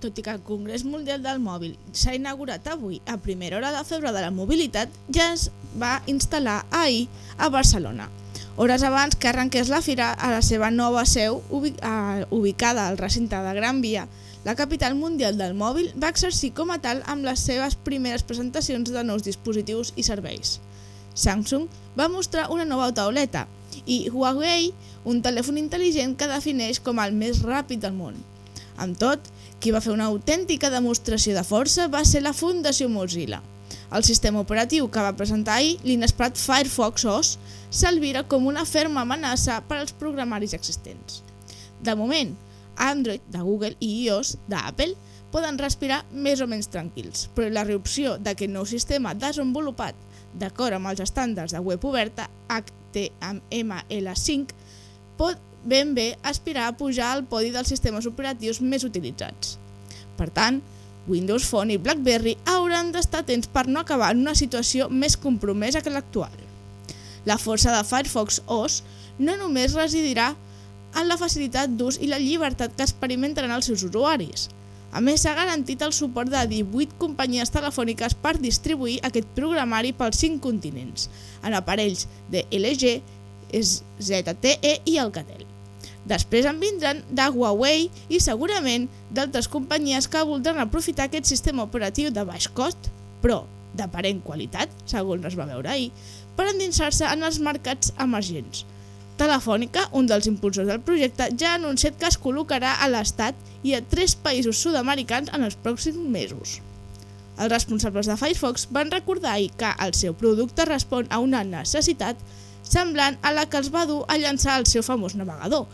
Tot i que el Congrés Mundial del Mòbil s'ha inaugurat avui a primera hora de febre de la mobilitat, ja es va instal·lar ahir a Barcelona. Hores abans que arrenqués la fira a la seva nova seu eh, ubicada al recinte de Gran Via, la capital mundial del mòbil va exercir com a tal amb les seves primeres presentacions de nous dispositius i serveis. Samsung va mostrar una nova tauleta i Huawei un telèfon intel·ligent que defineix com el més ràpid del món. Amb tot, qui va fer una autèntica demostració de força va ser la Fundació Mozilla. El sistema operatiu que va presentar ahir, l'inesperat Firefox OS, s'alvira com una ferma amenaça per als programaris existents. De moment, Android de Google i iOS d'Apple poden respirar més o menys tranquils, però la reopció d'aquest nou sistema desenvolupat d'acord amb els estàndards de web oberta HTML5 pot ben bé aspirar a pujar al podi dels sistemes operatius més utilitzats. Per tant, Windows Phone i BlackBerry hauran d'estar atents per no acabar en una situació més compromesa que l'actual. La força de Firefox OS no només residirà en la facilitat d'ús i la llibertat que experimentaran els seus usuaris. A més, s'ha garantit el suport de 18 companyies telefòniques per distribuir aquest programari pels 5 continents, en aparells de LG, ZTE i Alcatel. Després en vindran de Huawei i segurament d'altres companyies que voldran aprofitar aquest sistema operatiu de baix cost, però d'aparent qualitat, segons es va veure ahir, per endinsar-se en els mercats emergents. Telefònica, un dels impulsors del projecte, ja ha anunciat que es col·locarà a l'Estat i a tres països sud-americans en els pròxims mesos. Els responsables de Firefox van recordar ahir que el seu producte respon a una necessitat semblant a la que els va dur a llançar el seu famós navegador,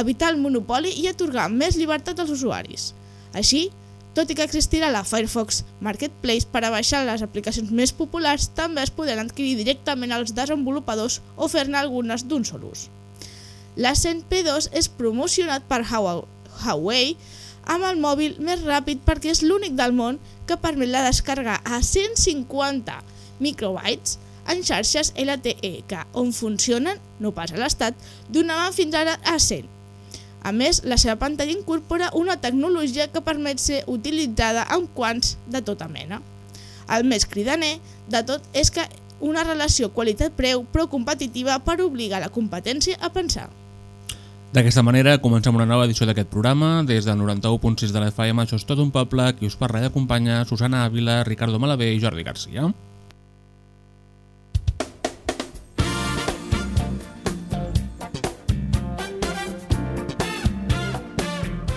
evitar el monopoli i atorgar més llibertat als usuaris. Així, tot i que existirà la Firefox Marketplace per a baixar les aplicacions més populars, també es podran adquirir directament als desenvolupadors o fer-ne algunes d'un sol ús. L'Ascent P2 és promocionat per Huawei amb el mòbil més ràpid perquè és l'únic del món que permet la descarga a 150 microbytes en xarxes LTE, que on funcionen, no pas a l'estat, donaven fins ara a 100. A més, la seva pantalla incorpora una tecnologia que permet ser utilitzada amb quants de tota mena. El més cridaner de tot és que una relació qualitat-preu prou competitiva per obligar la competència a pensar. D'aquesta manera, comencem una nova edició d'aquest programa. Des del 91.6 de l'FM, això és tot un poble, qui us parla i acompanya Susana Ávila, Ricardo Malavé i Jordi Garcia.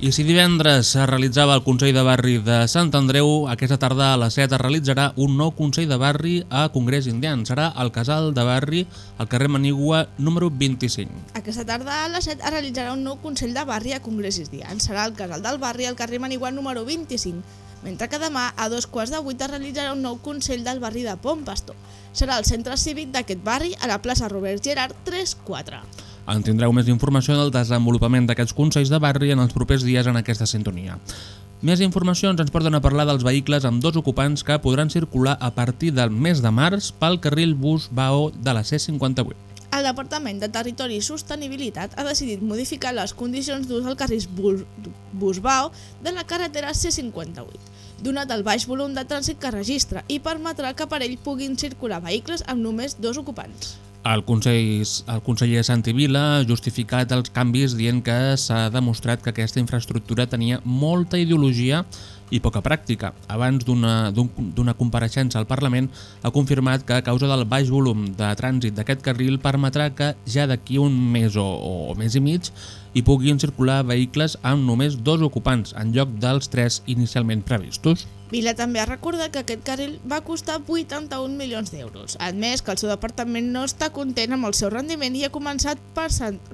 I si divendres es realitzava el Consell de Barri de Sant Andreu, aquesta tarda a les 7 es realitzarà un nou Consell de Barri a Congrés Indian. Serà al Casal de Barri, al carrer Manigua, número 25. Aquesta tarda a les 7 es realitzarà un nou Consell de Barri a Congrés Indian. Serà al Casal del Barri, al carrer Manigua, número 25. Mentre que demà, a dos quarts de vuit, es realitzarà un nou Consell del Barri de Pont Pastor. Serà al centre cívic d'aquest barri, a la plaça Robert Gerard 3-4. En tindreu més informació del desenvolupament d'aquests consells de barri en els propers dies en aquesta sintonia. Més informacions ens porten a parlar dels vehicles amb dos ocupants que podran circular a partir del mes de març pel carril bus-BAO de la C58. El Departament de Territori i Sostenibilitat ha decidit modificar les condicions d'ús del carril bus-BAO de la carretera C58 donat el baix volum de trànsit que registra i permetrà que per ell puguin circular vehicles amb només dos ocupants. El, Consell, el conseller Santi Vila ha justificat els canvis dient que s'ha demostrat que aquesta infraestructura tenia molta ideologia i poca pràctica. Abans d'una d'un- d'una compareixença al Parlament ha confirmat que a causa del baix volum de trànsit d'aquest carril permetrà que ja d'aquí un mes o, o mes i mig hi puguin circular vehicles amb només dos ocupants en lloc dels tres inicialment previstos. Vila també ha recordat que aquest carril va costar 81 milions d'euros. Admès que el seu departament no està content amb el seu rendiment i ha començat per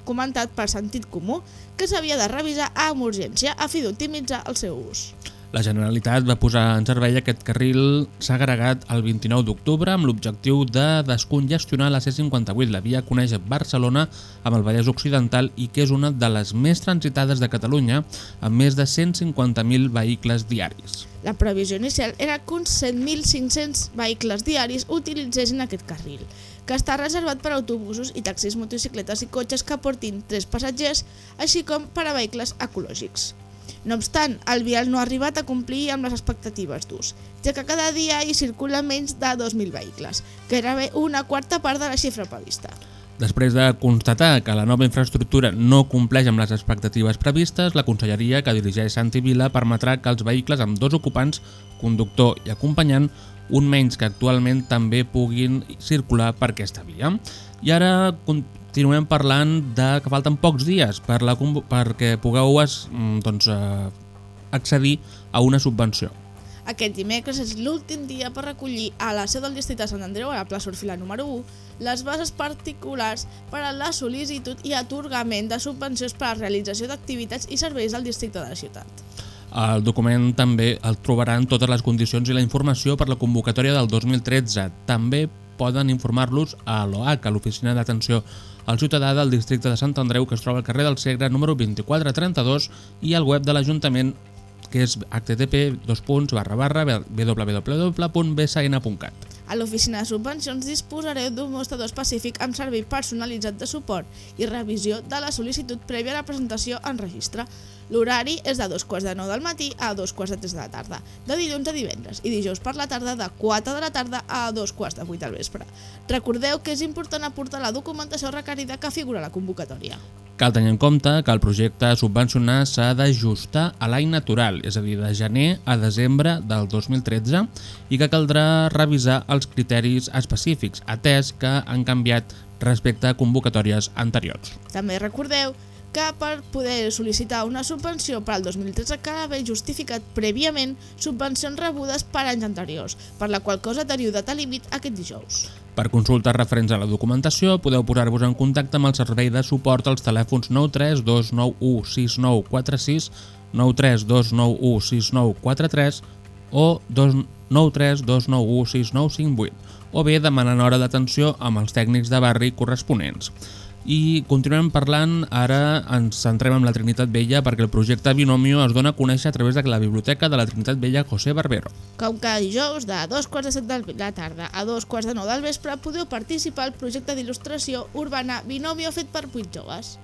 comentat per sentit comú que s'havia de revisar amb urgència a fi d'optimitzar el seu ús. La Generalitat va posar en servei aquest carril s'ha agregat el 29 d'octubre amb l'objectiu de descongestionar la C58, la via coneix Barcelona amb el Vallès Occidental i que és una de les més transitades de Catalunya amb més de 150.000 vehicles diaris. La previsió inicial era que uns 100.500 vehicles diaris utilitzessin aquest carril, que està reservat per autobusos i taxis, motocicletes i cotxes que portin tres passatgers, així com per a vehicles ecològics. No obstant, el vial no ha arribat a complir amb les expectatives d'ús, ja que cada dia hi circula menys de 2.000 vehicles, que era una quarta part de la xifra prevista. Després de constatar que la nova infraestructura no compleix amb les expectatives previstes, la conselleria que dirigeix Santi Vila permetrà que els vehicles amb dos ocupants, conductor i acompanyant, un menys que actualment també puguin circular per aquesta via. I ara continuem parlant de que falten pocs dies per la, perquè pugueu es, mm, doncs, eh, accedir a una subvenció. Aquest dimecres és l'últim dia per recollir a la seu del districte de Sant Andreu, a la plaça Orfila número 1, les bases particulars per a la sol·licitud i atorgament de subvencions per a la realització d'activitats i serveis del districte de la ciutat. El document també el trobaran totes les condicions i la informació per la convocatòria del 2013. També poden informar-los a l'OAC, a l'Oficina d'Atenció al Ciutadà del districte de Sant Andreu, que es troba al carrer del Segre, número 2432, i al web de l'Ajuntament, que és http www.bsn.cat. A l'oficina de subvencions disposareu d'un mostrador específic amb servei personalitzat de suport i revisió de la sol·licitud prèvia a la presentació en registre. L'horari és de dos quarts de 9 del matí a dos quarts de 3 de la tarda, de dilluns a divendres, i dijous per la tarda de 4 de la tarda a dos quarts de 8 del vespre. Recordeu que és important aportar la documentació requerida que figura a la convocatòria. Cal tenir en compte que el projecte a subvencionar s'ha d'ajustar a l'any natural, és a dir, de gener a desembre del 2013, i que caldrà revisar els criteris específics, atès que han canviat respecte a convocatòries anteriors. També recordeu que per poder sol·licitar una subvenció per al 2013 cal haver justificat prèviament subvencions rebudes per anys anteriors, per la qual cosa teniu data límit aquest dijous. Per consultes referents a la documentació, podeu posar-vos en contacte amb el servei de suport als telèfons 932916946, 932916943 o 932916958, o bé demanant hora d'atenció amb els tècnics de barri corresponents. I continuem parlant, ara ens centrem en la Trinitat Vella perquè el projecte Binomio es dona a conèixer a través de la biblioteca de la Trinitat Vella José Barbero. Com cada dijous, de dos quarts de set de la tarda a dos quarts de nou del vespre, podeu participar al projecte d'il·lustració urbana Binomio fet per 8 joves.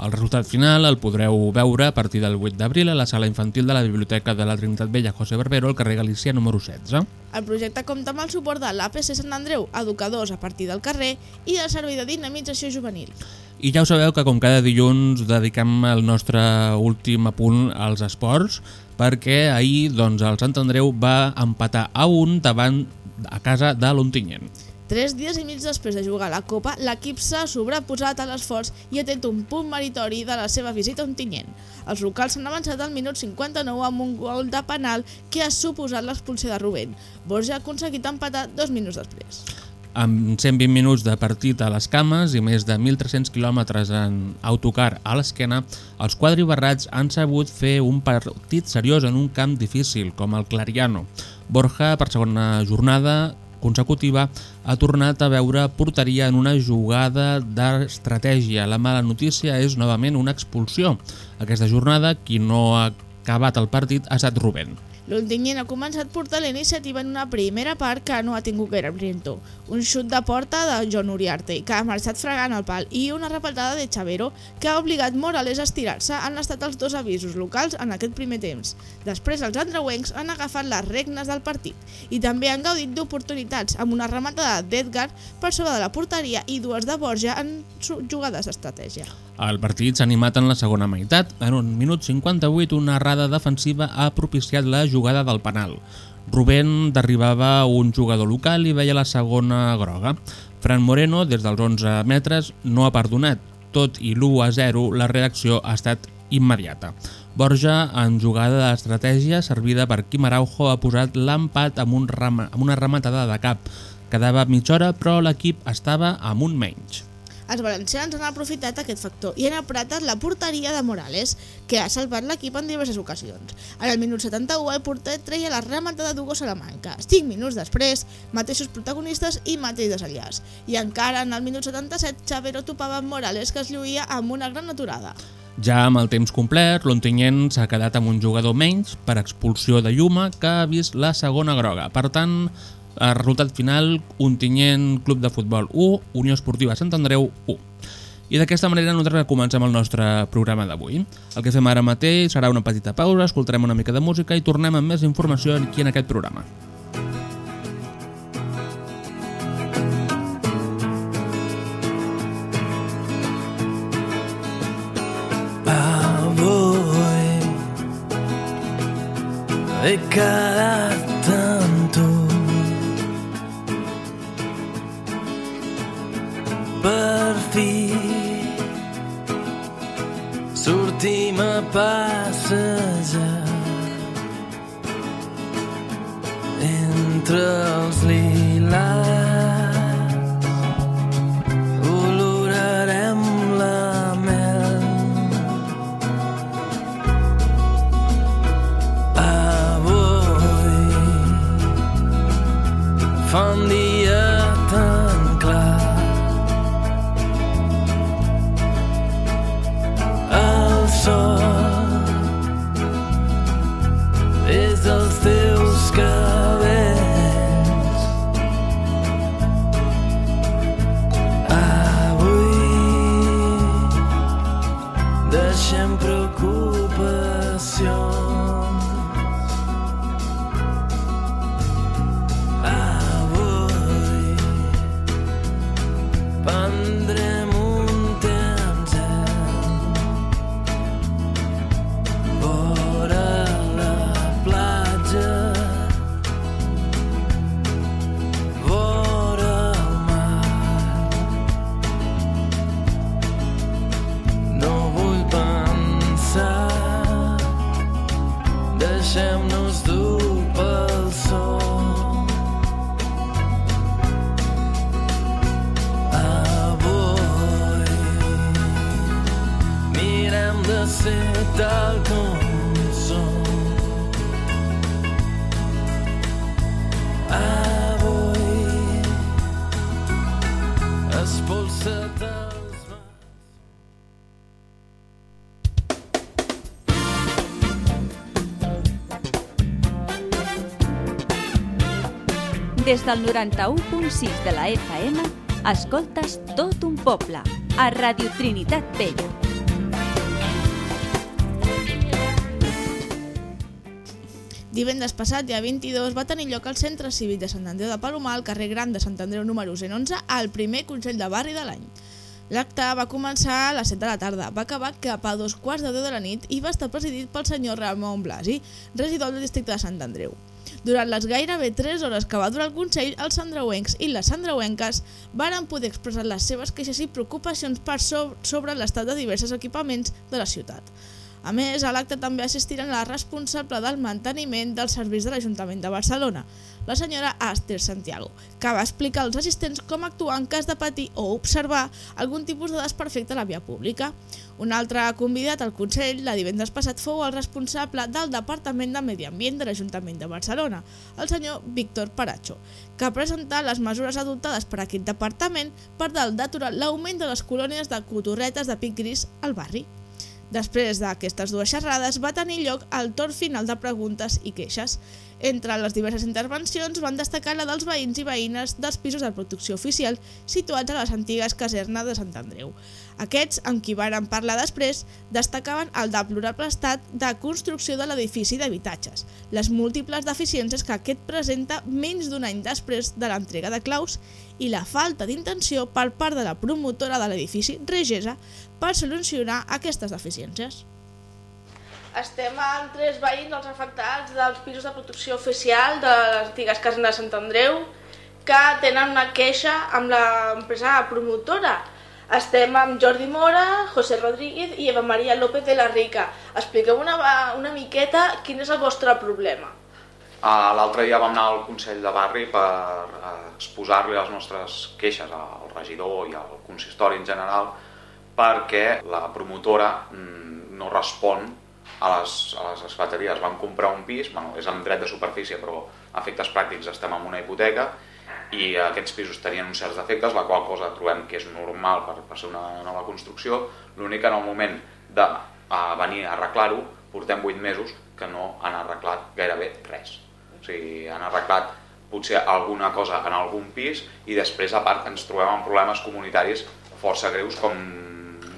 El resultat final el podreu veure a partir del 8 d'abril a la sala infantil de la Biblioteca de la Trinitat Vella José Barbero al carrer Galícia número 16. El projecte compta amb el suport de l'APC Sant Andreu, educadors a partir del carrer i del Servei de Dinamització Juvenil. I ja ho sabeu que com cada dilluns dediquem el nostre últim apunt als esports perquè ahir doncs, el Sant Andreu va empatar a un davant a casa de l'Ontinyent. Tres dies i mig després de jugar la Copa, l'equip s'ha sobreposat a l'esforç i ha tret un punt meritori de la seva visita a Ontinyent. Els locals s'han avançat al minut 59 amb un gol de penal que ha suposat l'expulsió de Rubén. Borja ha aconseguit empatar dos minuts després. Amb 120 minuts de partit a les cames i més de 1.300 quilòmetres en autocar a l'esquena, els quadribarrats han sabut fer un partit seriós en un camp difícil, com el Clariano. Borja, per segona jornada consecutiva, ha tornat a veure porteria en una jugada d'estratègia. La mala notícia és novament una expulsió. Aquesta jornada, qui no ha acabat el partit ha estat Rubén. L'Ontinyent ha començat portant la iniciativa en una primera part que no ha tingut gaire brillantor. Un xut de porta de John Uriarte, que ha marxat fregant el pal, i una repetada de Chavero, que ha obligat Morales a estirar-se. Han estat els dos avisos locals en aquest primer temps. Després els andreuencs han agafat les regnes del partit i també han gaudit d'oportunitats amb una rematada d'Edgar per sobre de la porteria i dues de Borja en jugades d'estratègia. El partit s'ha animat en la segona meitat. En un minut 58, una errada defensiva ha propiciat la jugada del penal. Rubén derribava un jugador local i veia la segona groga. Fran Moreno, des dels 11 metres, no ha perdonat. Tot i l'1 a 0, la reacció ha estat immediata. Borja, en jugada d'estratègia servida per Quim Araujo, ha posat l'empat amb, un amb una rematada de cap. Quedava mitja hora, però l'equip estava amb un menys. Els valencians han aprofitat aquest factor i han apretat la porteria de Morales, que ha salvat l'equip en diverses ocasions. En el minut 71 el porter treia la rematada d'Hugo Salamanca. 5 minuts després, mateixos protagonistes i mateix desallàs. I encara en el minut 77 Xavero topava amb Morales que es lluïa amb una gran aturada. Ja amb el temps complet, l'Ontinyent s'ha quedat amb un jugador menys per expulsió de Lluma que ha vist la segona groga. Per tant, el resultat final, Ontinyent Club de Futbol 1, Unió Esportiva Sant Andreu 1. I d'aquesta manera nosaltres comencem el nostre programa d'avui. El que fem ara mateix serà una petita pausa, escoltarem una mica de música i tornem amb més informació aquí en aquest programa. Avui he quedat per fi. Sortim a passejar entre els lilars Des del 91.6 de la FM, escoltes tot un poble, a Radio Trinitat Vella. Divendres passat, dia 22, va tenir lloc al Centre Cívic de Sant Andreu de Palomar, al carrer Gran de Sant Andreu número 111, el primer Consell de Barri de l'any. L'acte va començar a les 7 de la tarda, va acabar cap a dos quarts de 10 de la nit i va estar presidit pel senyor Ramon Blasi, regidor del districte de Sant Andreu. Durant les gairebé 3 hores que va durar el Consell, els sandreuencs i les sandreuenques varen poder expressar les seves queixes i preocupacions per so sobre l'estat de diversos equipaments de la ciutat. A més, a l'acte també assistiren la responsable del manteniment dels serveis de l'Ajuntament de Barcelona, la senyora Aster Santiago, que va explicar als assistents com actuar en cas de patir o observar algun tipus de desperfecte a la via pública. Un altre convidat al Consell, la divendres passat, fou el responsable del Departament de Medi Ambient de l'Ajuntament de Barcelona, el senyor Víctor Paracho, que presentà les mesures adoptades per aquest departament per tal d'aturar l'augment de les colònies de cotorretes de pic gris al barri. Després d'aquestes dues xerrades va tenir lloc el torn final de preguntes i queixes. Entre les diverses intervencions van destacar la dels veïns i veïnes dels pisos de protecció oficial situats a les antigues casernes de Sant Andreu. Aquests, amb qui varen parlar després, destacaven el deplorable estat de construcció de l'edifici d'habitatges, les múltiples deficiències que aquest presenta menys d'un any després de l'entrega de claus i la falta d'intenció per part de la promotora de l'edifici, Regesa, per solucionar aquestes deficiències. Estem amb tres veïns els afectats dels pisos de protecció oficial de les antigues cases de Sant Andreu que tenen una queixa amb l'empresa promotora. Estem amb Jordi Mora, José Rodríguez i Eva Maria López de la Rica. Expliqueu una, una miqueta quin és el vostre problema. Uh, L'altre dia vam anar al Consell de Barri per uh, exposar-li les nostres queixes al regidor i al consistori en general perquè la promotora mm, no respon a les, a les esclateries. Vam comprar un pis, bueno, és en dret de superfície, però a efectes pràctics estem en una hipoteca i aquests pisos tenien uns certs defectes, la qual cosa trobem que és normal per, per ser una nova construcció. L'únic en el moment de a venir a arreglar-ho, portem 8 mesos que no han arreglat gairebé res. O sigui, han arreglat potser alguna cosa en algun pis i després, a part, ens trobem amb problemes comunitaris força greus com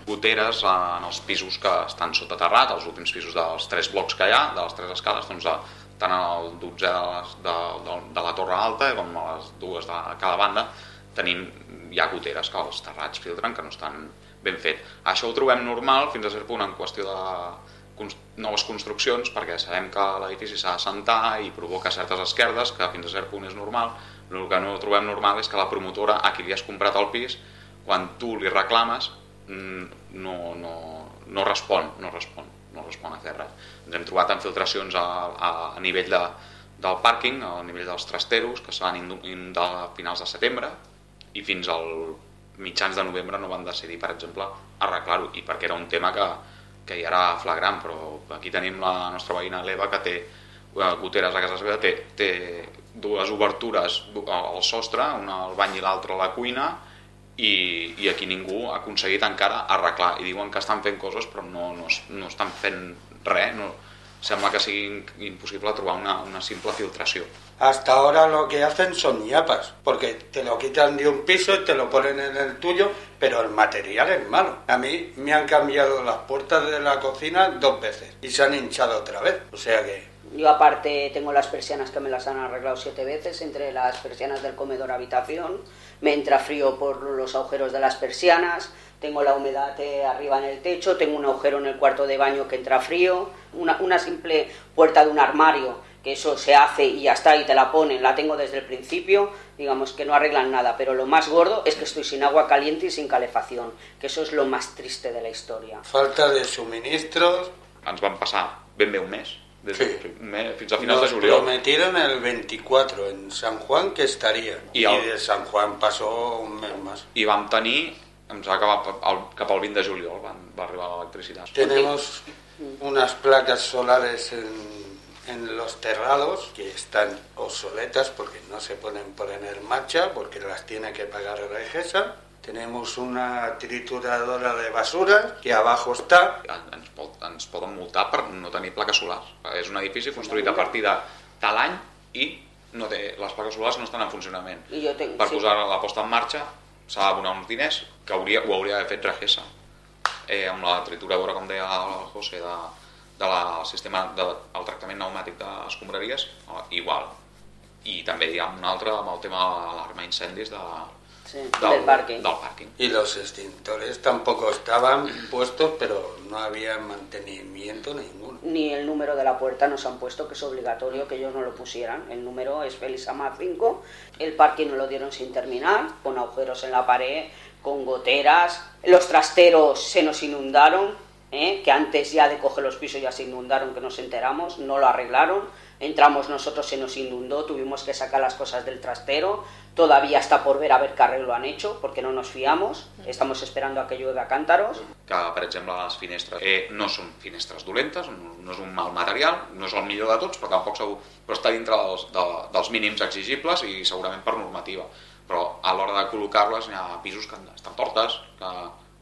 goteres en els pisos que estan sota terrat, els últims pisos dels tres blocs que hi ha, de les tres escales, doncs tant al 12 de, de, de, de la Torre Alta com a les dues de cada banda, tenim hi ha goteres que els terrats filtren que no estan ben fet. Això ho trobem normal fins a cert punt en qüestió de noves construccions perquè sabem que l'edifici s'ha de sentar i provoca certes esquerdes que fins a cert punt és normal el que no trobem normal és que la promotora a qui li has comprat el pis quan tu li reclames no, no, no respon, no respon, no respon a fer res. Ens hem trobat infiltracions a, a, a nivell de, del pàrquing, a nivell dels trasteros, que se van inundar a finals de setembre i fins al mitjans de novembre no van decidir, per exemple, arreglar-ho, i perquè era un tema que, que hi era flagrant, però aquí tenim la nostra veïna l'Eva que té eh, goteres a casa seva, té, té dues obertures al sostre, una al bany i l'altra a la cuina, i, i aquí ningú ha aconseguit encara arreglar. I diuen que estan fent coses però no, no, no estan fent res no, sembla que sigui impossible trobar una, una simple filtració. Hasta ahora lo que hacen son ñapas, porque te lo quitan de un piso y te lo ponen en el tuyo, pero el material es malo. A mí me han cambiado las puertas de la cocina dos veces y se han hinchado otra vez, o sea que Yo aparte tengo las persianas que me las han arreglado siete veces, entre las persianas del comedor habitación, me entra frío por los agujeros de las persianas, tengo la humedad eh, arriba en el techo, tengo un agujero en el cuarto de baño que entra frío, una, una simple puerta de un armario, que eso se hace y ya está y te la ponen, la tengo desde el principio, digamos que no arreglan nada, pero lo más gordo es que estoy sin agua caliente y sin calefacción, que eso es lo más triste de la historia. falta de suministros. ens van passar ben bé un mes des Sí. mes, fins a finals de Nos juliol prometieron el 24 en San Juan que estaría Y y, al- de San Juan pasó un mes más. i vam tenir ens va acabar el, cap al 20 de juliol van, va arribar l'electricitat Tenemos unas placas solares en, en los terrados que están obsoletas porque no se pueden poner en marcha porque las tiene que pagar Regesa. Tenemos una trituradora de basura que abajo está. ens, pot, ens poden multar per no tenir plaques solars és un edifici construït a partir de tal any i no té, les plaques solars no estan en funcionament I jo tenc, per sí. posar la posta en marxa s'ha d'abonar uns diners que hauria, ho hauria d'haver fet Regesa eh, amb la trituradora, com deia el José, de, de la sistema del de, el tractament pneumàtic d'escombraries, eh, igual. I també hi ha un altre amb el tema de l'alarma incendis de, Sí, del pàrquing. Del pàrquing. Y los extintores tampoco estaban puestos, pero no había mantenimiento ninguno. Ni el número de la puerta nos han puesto, que es obligatorio que ellos no lo pusieran. El número es Félix Amar 5. El parking no lo dieron sin terminar, con agujeros en la pared, con goteras. Los trasteros se nos inundaron, ¿eh? que antes ya de coger los pisos ya se inundaron, que nos enteramos, no lo arreglaron. Entramos nosotros, se nos inundó, tuvimos que sacar las cosas del trastero. Todavía está por ver a ver qué arreglo han hecho, porque no nos fiamos. Estamos esperando a que llueva a cántaros. que, per exemple, les finestres eh, no són finestres dolentes, no, no és un mal material, no és el millor de tots, però tampoc segur, però està dintre dels, de, dels mínims exigibles i segurament per normativa. Però a l'hora de col·locar-les hi ha pisos que estan tortes, que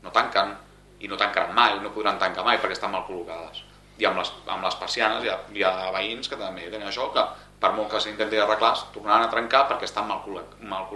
no tanquen i no tancaran mai, no podran tancar mai perquè estan mal col·locades. I amb les, amb les persianes hi ha, hi ha veïns que també tenen això, que per molt que s'intenti arreglar, es tornaran a trencar perquè estan mal, mal.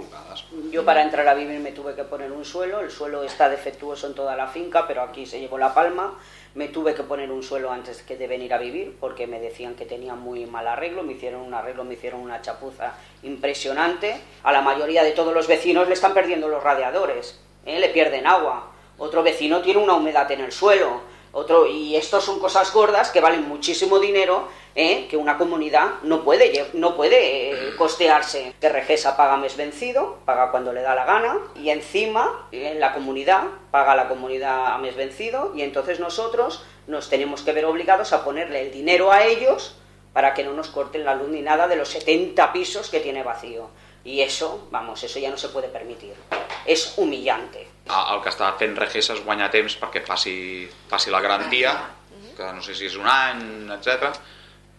Yo para entrar a vivir me tuve que poner un suelo, el suelo está defectuoso en toda la finca, pero aquí se llevó la palma. Me tuve que poner un suelo antes que de venir a vivir porque me decían que tenía muy mal arreglo, me hicieron un arreglo, me hicieron una chapuza impresionante. A la mayoría de todos los vecinos le están perdiendo los radiadores, ¿eh? le pierden agua. Otro vecino tiene una humedad en el suelo. Otro, y esto son cosas gordas que valen muchísimo dinero ¿eh? que una comunidad no puede, no puede eh, costearse. Que Regesa paga mes vencido, paga cuando le da la gana, y encima en la comunidad paga la comunidad a mes vencido, y entonces nosotros nos tenemos que ver obligados a ponerle el dinero a ellos para que no nos corten la luz ni nada de los 70 pisos que tiene vacío. Y eso, vamos, eso ya no se puede permitir. Es humillante. Ah, El que està fent Regesa és guanyar temps perquè passi, passi la garantia, que no sé si és un any, etc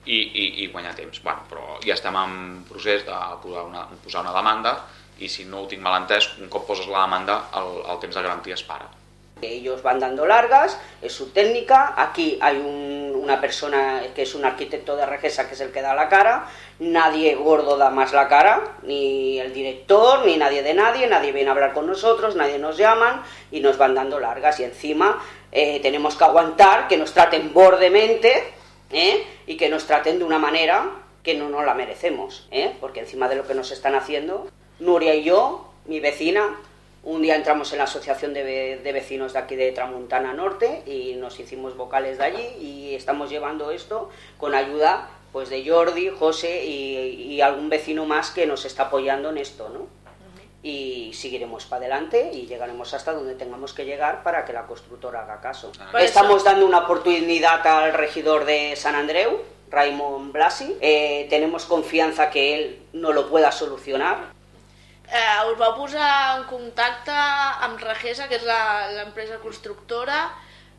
i, i, i guanyar temps. Bueno, però ja estem en procés de posar una, posar una demanda i si no ho tinc mal entès, un cop poses la demanda, el, el temps de garantia es para. Ellos van dando largas, es su técnica. Aquí hay un- una persona que es un arquitecto de Regesa que es el que da la cara. Nadie gordo da más la cara, ni el director, ni nadie de nadie. Nadie viene a hablar con nosotros, nadie nos llaman y nos van dando largas. Y encima eh, tenemos que aguantar que nos traten bordemente ¿eh? y que nos traten de una manera que no nos la merecemos. ¿eh? Porque encima de lo que nos están haciendo, Nuria y yo, mi vecina, un día entramos en la asociación de, de vecinos de aquí de Tramuntana Norte y nos hicimos vocales de allí y estamos llevando esto con ayuda pues de Jordi, José y, y algún vecino más que nos está apoyando en esto, ¿no? Y seguiremos para adelante y llegaremos hasta donde tengamos que llegar para que la constructora haga caso. Por eso- Estamos dando una oportunidad al regidor de San Andreu, Raymond Blasi. Eh, tenemos confianza que él no lo pueda solucionar. Eh, us vau posar en contacte amb Regesa, que és l'empresa constructora,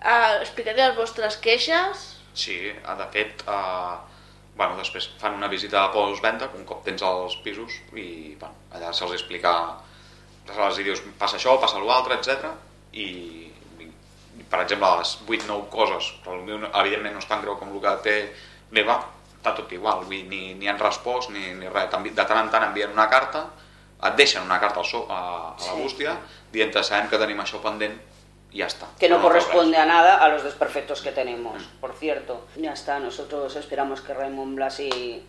eh, explicar-li les vostres queixes. Sí, ah, de fet, eh, bueno, després fan una visita de postvenda un cop tens els pisos i bueno, allà se'ls explica, se'ls dius passa això, passa l'altre, etc. I, i, per exemple, les 8-9 coses, però meu evidentment no és tan greu com el que té meva, està tot igual, ni, ni han respost ni, ni res. De tant en tant envien una carta, et deixen una carta al so, a, a la Sí. bústia, dient sabem que tenim això pendent i ja està. que no cal corresponde a nada a los desperfectos que tenemos, por cierto. Ya está, nosotros esperamos que Raymond Blasi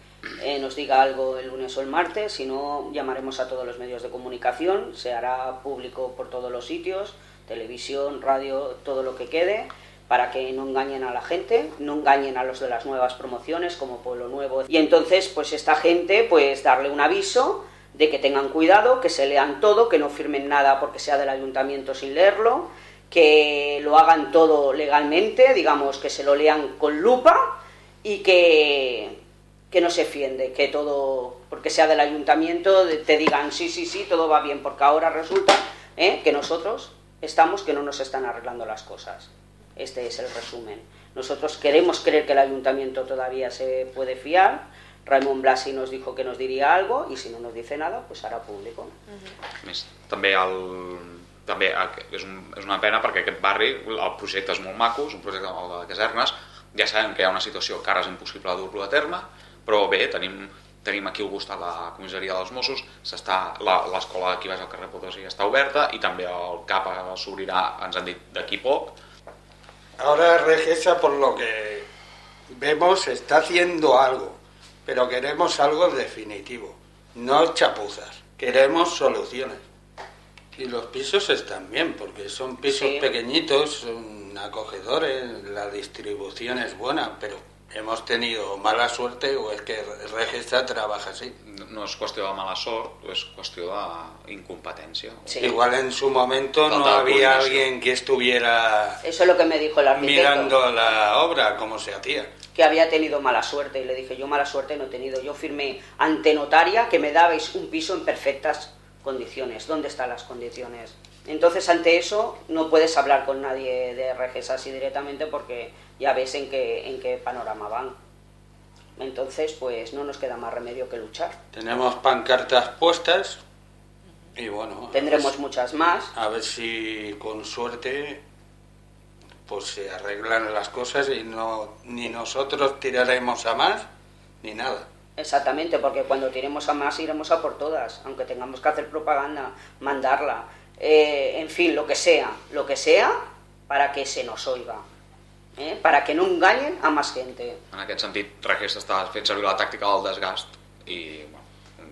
eh, nos diga algo el lunes o el martes, si no llamaremos a todos los medios de comunicación, se hará público por todos los sitios, televisión, radio, todo lo que quede, para que no engañen a la gente, no engañen a los de las nuevas promociones como Pueblo Nuevo. Y entonces, pues esta gente, pues darle un aviso de que tengan cuidado, que se lean todo, que no firmen nada porque sea del ayuntamiento sin leerlo, que lo hagan todo legalmente, digamos, que se lo lean con lupa y que, que no se fiende, que todo, porque sea del ayuntamiento, te digan sí, sí, sí, todo va bien, porque ahora resulta ¿eh? que nosotros estamos que no nos están arreglando las cosas. Este es el resumen. Nosotros queremos creer que el ayuntamiento todavía se puede fiar. Raymond Blasi nos dijo que nos diría algo y si no nos dice nada, pues hará público. A més, també, el, també aqu- és, un, és una pena perquè aquest barri, el projecte és molt maco, és un projecte el de casernes, ja sabem que hi ha una situació que ara és impossible dur-lo a terme, però bé, tenim, tenim aquí al costat la comissaria dels Mossos, s'està- la- l'escola d'aquí baix al carrer Potosí està oberta i també el CAP s'obrirà, ens han dit, d'aquí poc. Ahora Regesa, por lo que vemos, está haciendo algo, pero queremos algo definitivo, no chapuzas, queremos soluciones. Y los pisos están bien, porque son pisos Sí. pequeñitos, son acogedores, la distribución es buena, pero hemos tenido mala suerte o es que Regesa trabaja así. No- és qüestió de mala sort, és qüestió d'incompetència. Sí. Igual en su momento no había coordinación. alguien que estuviera Eso es lo que me dijo el arquitecto. mirando la obra, cómo se hacía. Que había tenido mala suerte. Y le dije yo mala suerte no he tenido. Yo firmé ante notaria que me dabais un piso en perfectas condiciones. Dónde están las condiciones entonces ante eso no puedes hablar con nadie de RGS así directamente porque ya ves en qué en qué panorama van. Entonces pues no nos queda más remedio que luchar. Tenemos pancartas puestas y bueno, tendremos muchas más. a ver si con suerte pues se arreglan las cosas y no ni nosotros tiraremos a más ni nada. Exactamente, porque cuando tiremos a más iremos a por todas, aunque tengamos que hacer propaganda, mandarla, eh, en fin, lo que sea, lo que sea, para que se nos oiga. Eh? para que no enganyen a més gente. En aquest sentit, Regis està fent servir la tàctica del desgast i bueno,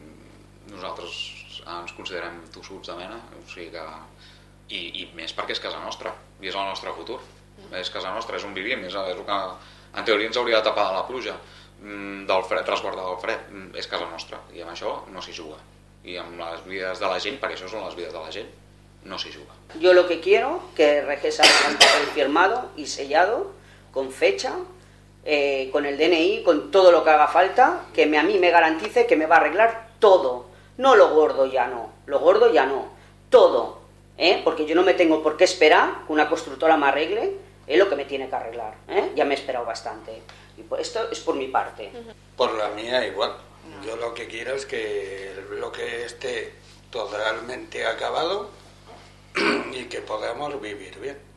nosaltres ens considerem tossuts de mena, o sigui que... I, i més perquè és casa nostra, i és el nostre futur. És casa nostra, és on vivim, és, és el que en teoria ens hauria de tapar la pluja mm, del fred, resguardar del fred, mm, és casa nostra, i amb això no s'hi juga. I amb les vides de la gent, perquè això són les vides de la gent, no s'hi juga. Yo lo que quiero, que haya un papel firmado y sellado, con fecha, eh, con el DNI, con todo lo que haga falta, que me, a mí me garantice que me va a arreglar todo. No lo gordo ya no, lo gordo ya no, todo. ¿Eh? Porque yo no me tengo por qué esperar que una constructora me arregle, es lo que me tiene que arreglar. ¿eh? Ya me he esperado bastante. Y pues esto es por mi parte. Por la mía igual. Yo lo que quiero es que el bloque esté totalmente acabado y que podamos vivir bien.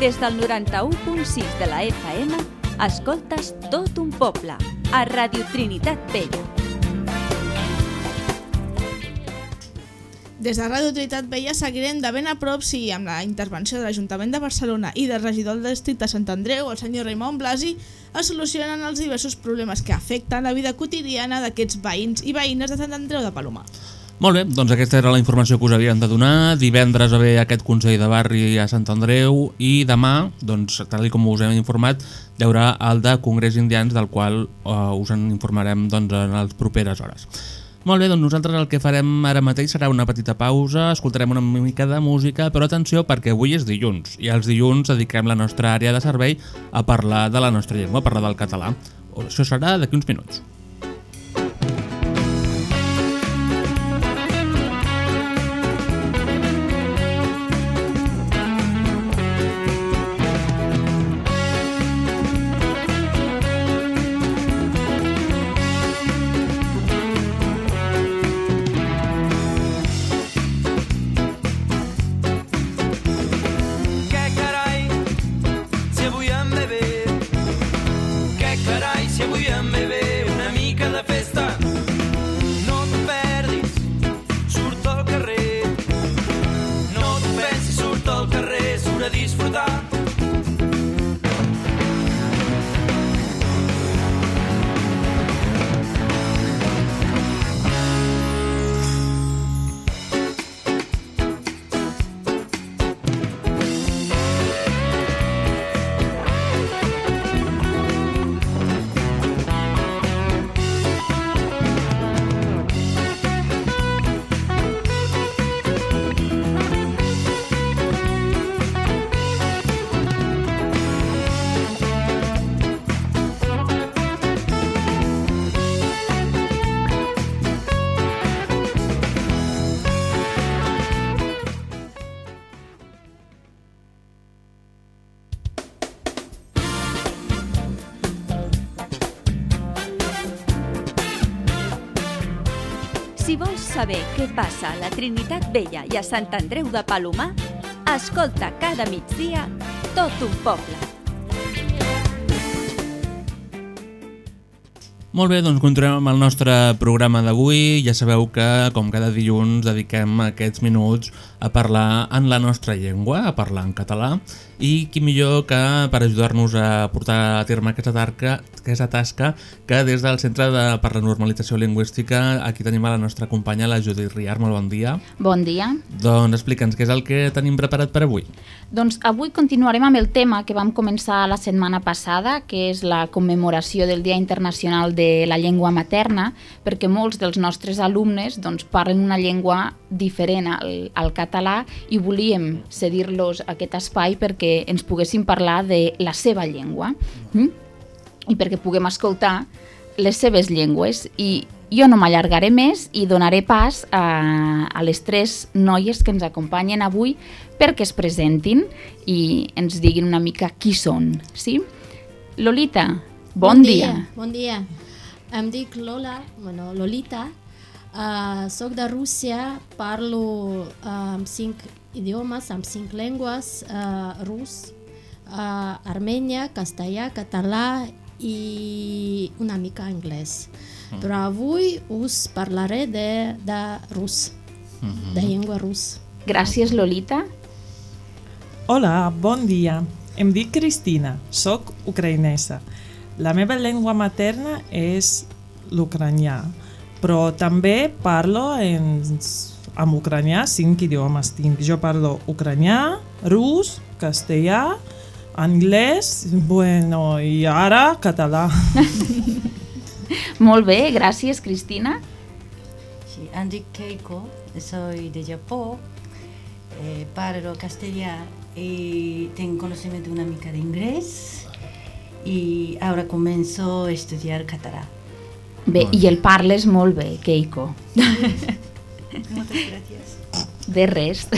Des del 91.6 de la FM, escoltes tot un poble, a Radio Trinitat Vella. Des de Ràdio Trinitat Vella seguirem de ben a prop si amb la intervenció de l'Ajuntament de Barcelona i del regidor del districte Sant Andreu, el senyor Raimon Blasi, es solucionen els diversos problemes que afecten la vida quotidiana d'aquests veïns i veïnes de Sant Andreu de Palomar. Molt bé, doncs aquesta era la informació que us havien de donar. Divendres va haver aquest Consell de Barri a Sant Andreu i demà, doncs, tal com us hem informat, hi haurà el de Congrés Indians, del qual uh, us en informarem doncs, en les properes hores. Molt bé, doncs nosaltres el que farem ara mateix serà una petita pausa, escoltarem una mica de música, però atenció perquè avui és dilluns, i els dilluns dediquem la nostra àrea de servei a parlar de la nostra llengua, a parlar del català. Això serà d'aquí uns minuts. Què passa a la Trinitat Vella i a Sant Andreu de Palomar, escolta cada migdia tot un poble. Molt bé, doncs continuem amb el nostre programa d'avui. Ja sabeu que, com cada dilluns, dediquem aquests minuts a parlar en la nostra llengua, a parlar en català, i qui millor que per ajudar-nos a portar a terme aquesta, tarca, aquesta tasca que des del Centre de, per la Normalització Lingüística aquí tenim a la nostra companya, la Judit Riar. Molt bon dia. Bon dia. Doncs explica'ns què és el que tenim preparat per avui. Doncs avui continuarem amb el tema que vam començar la setmana passada, que és la commemoració del Dia Internacional de la Llengua Materna, perquè molts dels nostres alumnes doncs, parlen una llengua diferent al, al català i volíem cedir-los aquest espai perquè ens poguessin parlar de la seva llengua mm? i perquè puguem escoltar les seves llengües i jo no m'allargaré més i donaré pas a, a les tres noies que ens acompanyen avui perquè es presentin i ens diguin una mica qui són, sí? Lolita, bon, Bon dia. dia, bon dia. Em dic Lola, bueno, Lolita, uh, soc de Rússia, parlo uh, amb cinc idiomes, amb cinc llengües, uh, rus, uh, armènia, castellà, català i una mica anglès. Mm. Però avui us parlaré de, de rus, Mhm. de llengua rus. Gràcies, Lolita. Hola, bon dia. Em dic Cristina, sóc ucraïnesa. La meva llengua materna és l'ucranià, però també parlo en, en ucranià cinc idiomes. Tinc. Jo parlo ucranià, rus, castellà, anglès, bueno, i ara català. Molt bé, gràcies, Cristina. Sí, em dic Keiko, soy de Japó, eh, parlo castellà y tengo conocimiento una mica de inglés y ahora comenzo a estudiar català. Bé, i el parles molt bé, Keiko. Moltes gràcies. De res.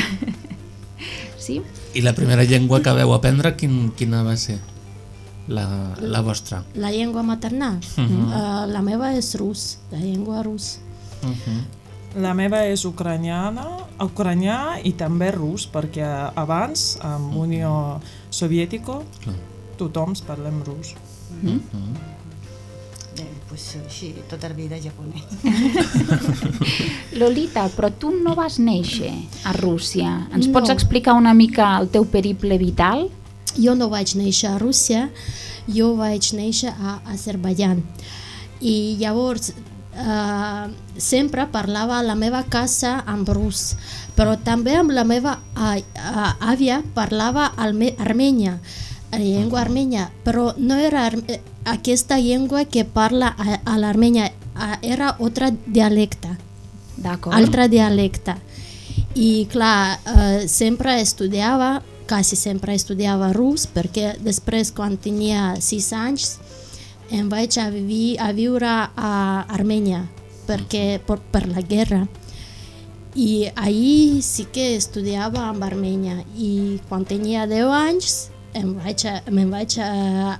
Sí? I la primera llengua que veu aprendre, quin, quina va ser? La, la vostra. La llengua materna? Mhm. uh, la meva és rus, la llengua rus. Uh -huh. La meva és ucraniana, ucranià i també rus, perquè abans, amb Unió Soviètica, tothom parlem rus. Mm. Eh, pues sí, tota la vida japonès. Lolita, però tu no vas néixer a Rússia. Ens No. pots explicar una mica el teu periple vital? Jo no vaig néixer a Rússia, jo vaig néixer a Azerbaijan. I llavors uh, sempre parlava a la meva casa en rus, però també amb la meva àvia parlava armènia, llengua armènia, però no era eh, aquesta llengua que parla a, a l'Armènia, uh, era altra dialecte. D'acord. Altre dialecte. I clar, eh, sempre estudiava, quasi sempre estudiava rus, perquè després quan tenia 6 anys em vaig a, vivi, a viure a Armènia perquè, per, per la guerra. I ahir sí que estudiava amb Armènia i quan tenia 10 anys em vaig, a, me'n vaig a,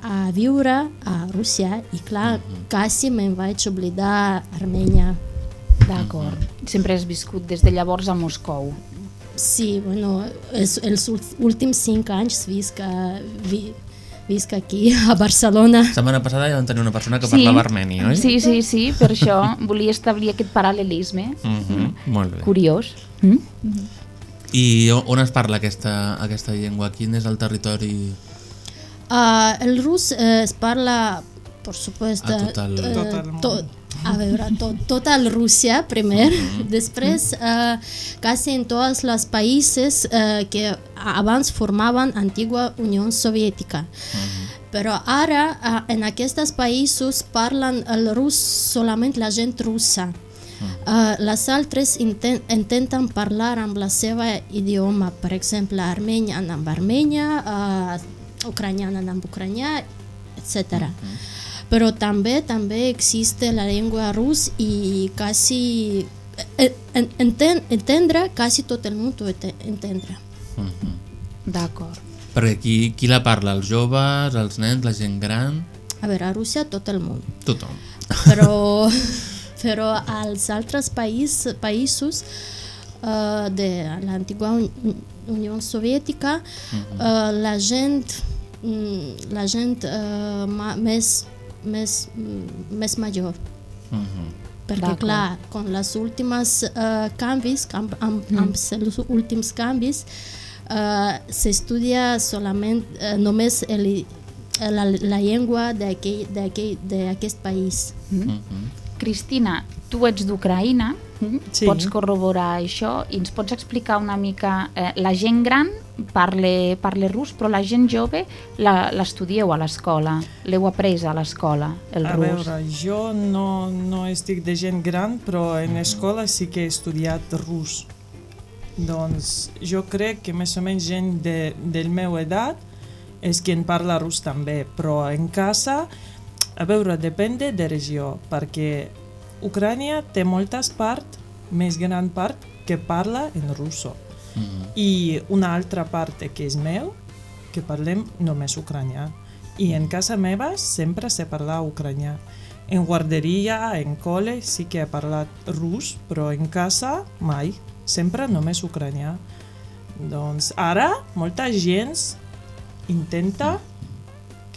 a viure a Rússia i clar, quasi me'n vaig oblidar Armènia. D'acord. Sempre has viscut des de llavors a Moscou. Sí, bueno, els, els últims cinc anys visc, a, vi, visc aquí a Barcelona. La setmana passada ja vam tenir una persona que parlava armeni, oi? Sí, sí, sí, per això volia establir aquest paral·lelisme. Uh -huh. Molt bé. Curiós. Mm? I on es parla aquesta, aquesta llengua? Quin és el territori? Uh, el rus eh, es parla, por supuesto, A tot el- eh, Tot el món. tot, a veure, tot, tota la Rússia primer, després eh, quasi en tots els països eh, que abans formaven antigua Unió Soviètica. Però ara eh, en aquests països parlen el rus solament la gent russa. Uh, les altres inten intenten parlar amb la seva idioma, per exemple, armènia amb armènia, uh, ucraniana amb ucranià, etc. Però també també existe la llengua rus i quasi eh, en, enten, entendre quasi tot el món entendre. Uh -huh. D'acord. Perquè qui, qui la parla? Els joves, els nens, la gent gran? A veure, a Rússia tot el món. Tothom. però, però als altres país, països uh, de l'antiga Un- Unió Soviètica uh, la gent mm, la gent uh, ma, més, més, mm, més major Uh -huh. perquè clar, con les últimes uh, canvis, amb, amb, Mm. amb els últims canvis, uh, s'estudia solament uh, només el, la, la llengua d'aquest país. Mm. Cristina, tu ets d'Ucraïna, mm? Sí. pots corroborar això i ens pots explicar una mica... Eh, la gent gran parla, parla rus, però la gent jove la- l'estudieu a l'escola, l'heu après a l'escola, el a rus. veure, jo no, no estic de gent gran, però en escola sí que he estudiat rus. Doncs jo crec que més o menys gent de, del meu edat és qui en parla rus també, però en casa, a veure, depèn de regió, perquè Ucrània té moltes parts, més gran part, que parla en russo. Uh -huh. I una altra part que és meu, que parlem només ucranià. I en casa meva sempre se parla ucranià. en guarderia, en col·le, sí que he parlat rus, però en casa mai, sempre només ucranià. Doncs ara molta gent intenta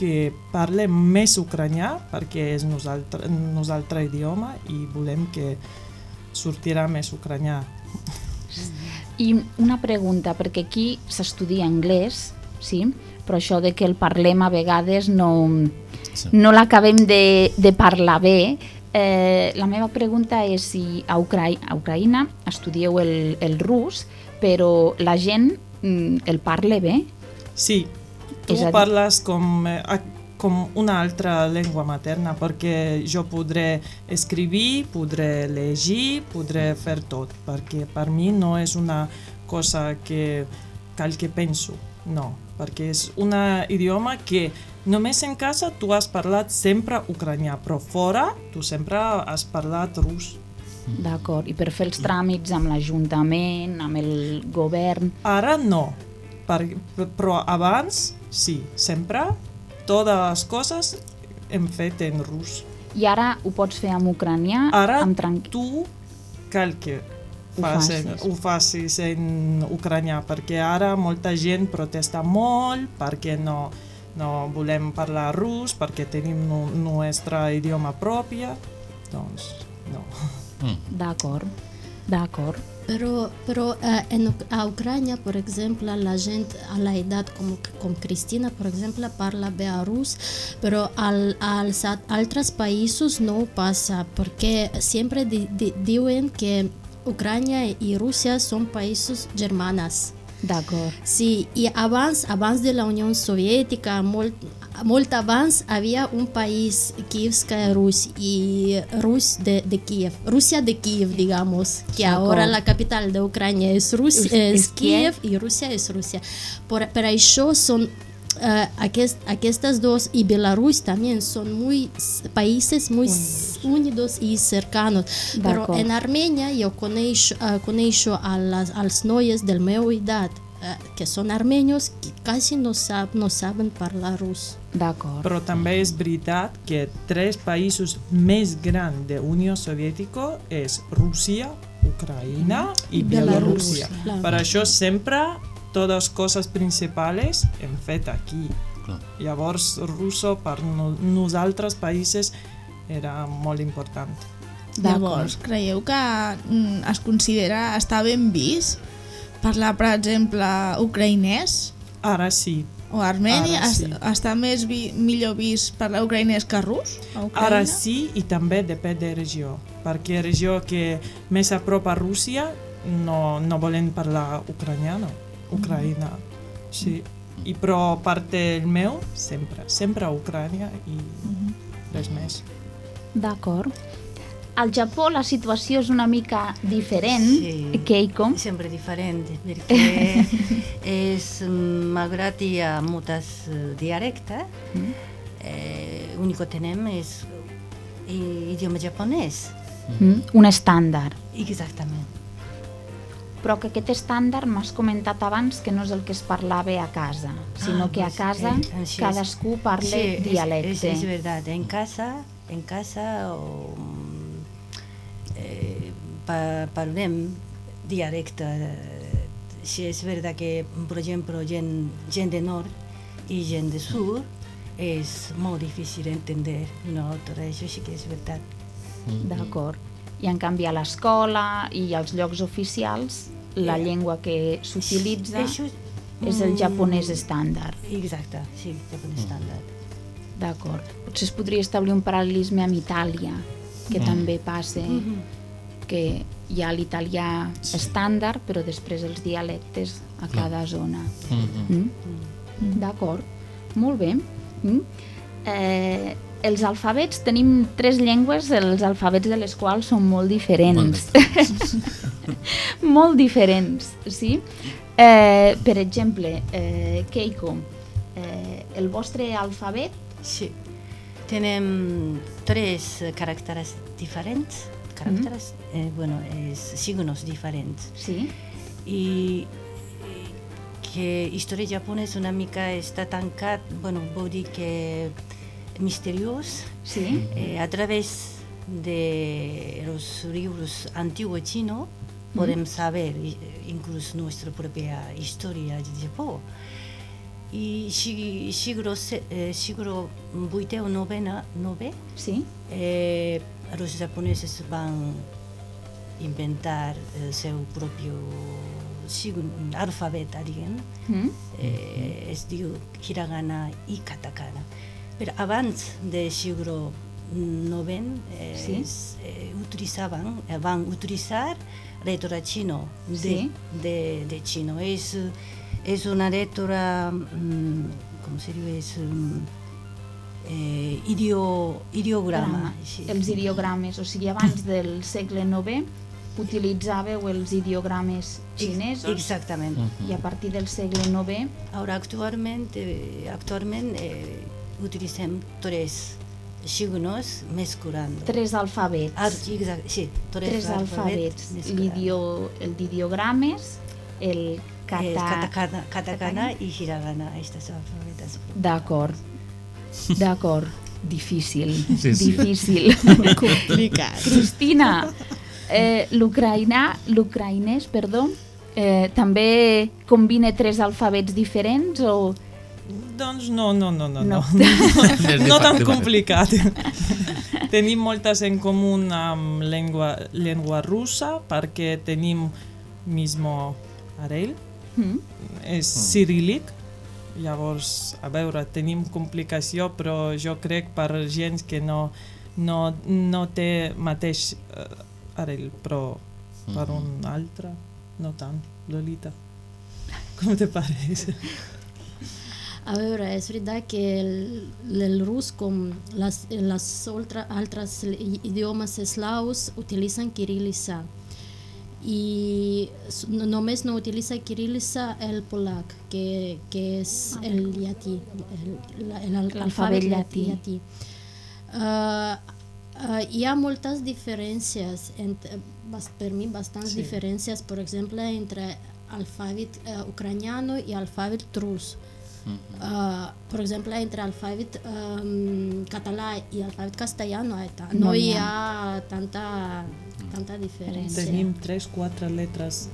que parle més ucranià perquè és nosaltre, nostre idioma i volem que sortirà més ucranià. I una pregunta, perquè aquí s'estudia anglès, sí? però això de que el parlem a vegades no, sí. no l'acabem de, de parlar bé. Eh, la meva pregunta és si a, Ucra a Ucraïna estudieu el, el rus, però la gent mm, el parla bé? Sí, tu És parles com, eh, com una altra llengua materna perquè jo podré escriure, podré llegir, podré fer tot, perquè per mi no és una cosa que cal que penso, no, perquè és un idioma que només en casa tu has parlat sempre ucranià, però fora tu sempre has parlat rus. D'acord, i per fer els tràmits amb l'Ajuntament, amb el govern... Ara no, per, però abans sí, sempre totes les coses hem fet en rus. I ara ho pots fer en ucranià? Ara amb tranqui... tu cal que Ho facis. ho facis en ucranià, perquè ara molta gent protesta molt perquè no, no volem parlar rus, perquè tenim no, nostre idioma propi, doncs no. D'acord, d'acord. Pero, pero eh, en a Ucrania, por ejemplo, la gente a la edad como, como Cristina, por ejemplo, parla belarus, pero al, al otros países no pasa, porque siempre di, di- dicen que Ucrania y Rusia son países germanas. D'acord. Sí, y abans, abans de la Unión Soviética, molt, molt abans había un país, Kievskaya Rus, y Rus de, de Kiev, Rusia de Kiev, digamos, que ahora la capital de Ucrania es, Rus, es, Kiev. Y Rusia es Rusia. Por, per això son eh, aquest, aquestas dos y Belarus también son muy países muy unidos y cercanos. Pero en Armenia yo coneixo, eh, coneixo a las, als noies del meu edat eh, que són armenios que quasi no, sab, no saben parlar rus. D'acord. Però també és veritat que tres països més grans de Unió Soviètica és Rússia, Ucraïna i Bielorússia. Per això sempre totes les coses principals hem fet aquí. Clar. Llavors, russo per no, nosaltres països era molt important. Llavors, creieu que mm, es considera estar ben vist parlar, per exemple, ucraïnès Ara sí. o armeni? Ara es, sí. està més vi, millor vist parlar ucraïnès que rus? Ara sí i també depèn de regió, perquè regió que més a prop a Rússia no, no volen parlar ucraniano, Ucraïna. Sí. I però part del meu, sempre, sempre a Ucrània i res més. D'acord. Al Japó la situació és una mica diferent, Sí. Keiko. Sempre different, perché és, malgrat hi ha moltes eh, dialectes, eh, l'únic que tenim és idioma japonès. Mm, un estàndard. Exactament. Però que aquest estàndard m'has comentat abans que no és el que es parlava a casa, sinó Ah, que a casa eh, és. cadascú parla Sí, és- dialecte. És, és, veritat, en casa, en casa o, eh, pa, parlem dialecte. Si és veritat que, per exemple, gent, gent de nord i gent de sud és molt difícil d'entendre, no? Tot això sí que és veritat. D'acord. I en canvi a l'escola i als llocs oficials la Eh, llengua que s'utilitza Això és el mm, japonès estàndard. Exacte, sí, japonès estàndard. D'acord. Potser es podria establir un paral·lelisme amb Itàlia, que Mm. també passa Mhm. que hi ha l'italià estàndard, però després els dialectes a cada zona. Mhm. Mm? D'acord, molt bé. Mm? Eh, els alfabets, tenim tres llengües, els alfabets de les quals són molt diferents. molt diferents, sí? Eh, per exemple, eh, Keiko, eh, el vostre alfabet Sí. Tenim tres caràcters diferents, caràcters, eh, bueno, és signos diferents. Sí. I i que història japonesa una mica està tancat, bueno, vol dir que misteriós Sí. eh, a través de los libros antiguos chinos Mm. podemos saber eh, incluso nuestra propia historia de Japón. Y si- siglo, eh, siglo XX o novena, nove, sí. eh, los japoneses van inventar el seu propio signo- alfabeto, diguem, Mm. eh, es diu hiragana i katakana. Però abans del siglo IX eh, Sí. es, eh, utilitzaven, eh, van utilitzar letra chino de, Sí. de, de chino. És, és una letra, mm, com se diu, és mm, eh, idio, ideograma. Grama. Sí. Els ideogrames, o sigui, abans del segle IX utilitzàveu els ideogrames xinesos Exactament. i a partir del segle IX Ara actualment, eh, actualment eh, utilitzem tres signos mesclando. tres alfabets. Ah, exacte, sí, tres, tres alfabets. mesclando. L'idio, el d'ideogrames, el katakana, katakana i hiragana, aquestes alfabetes. D'acord. D'acord. Difícil. Sí, sí. Difícil. Complicat. Cristina, eh, l'ucraïnà, l'ucraïnès, perdó, eh, també combina tres alfabets diferents o... Doncs no, no, no, no, No. no, no, tan complicat. tenim moltes en comú amb llengua, llengua russa perquè tenim mismo arell, Mm? és cirílic, llavors, a veure, tenim complicació, però jo crec per gent que no, no, no té mateix uh, arell, però per un altre, no tant. Lolita, com te pareix? A veure, és veritat que el, el rus, com les, les altres idiomes eslaus, utilitzen kiríl·lica. No, només no utilitza kiríl·lica el polac, que, que és el llatí, el- la- el- L'alfabet llatí. llatí. Uh, uh, hi ha moltes diferències, entre, bas- per mi bastants Sí. diferències, per exemple, entre alfabet uh, ucraniano i alfabet rus. Uh, per exemple, entre alfabet um, català i alfabet castellà no hi, ha, no No hi ha tanta, tanta diferència. Tenim tres, quatre lletres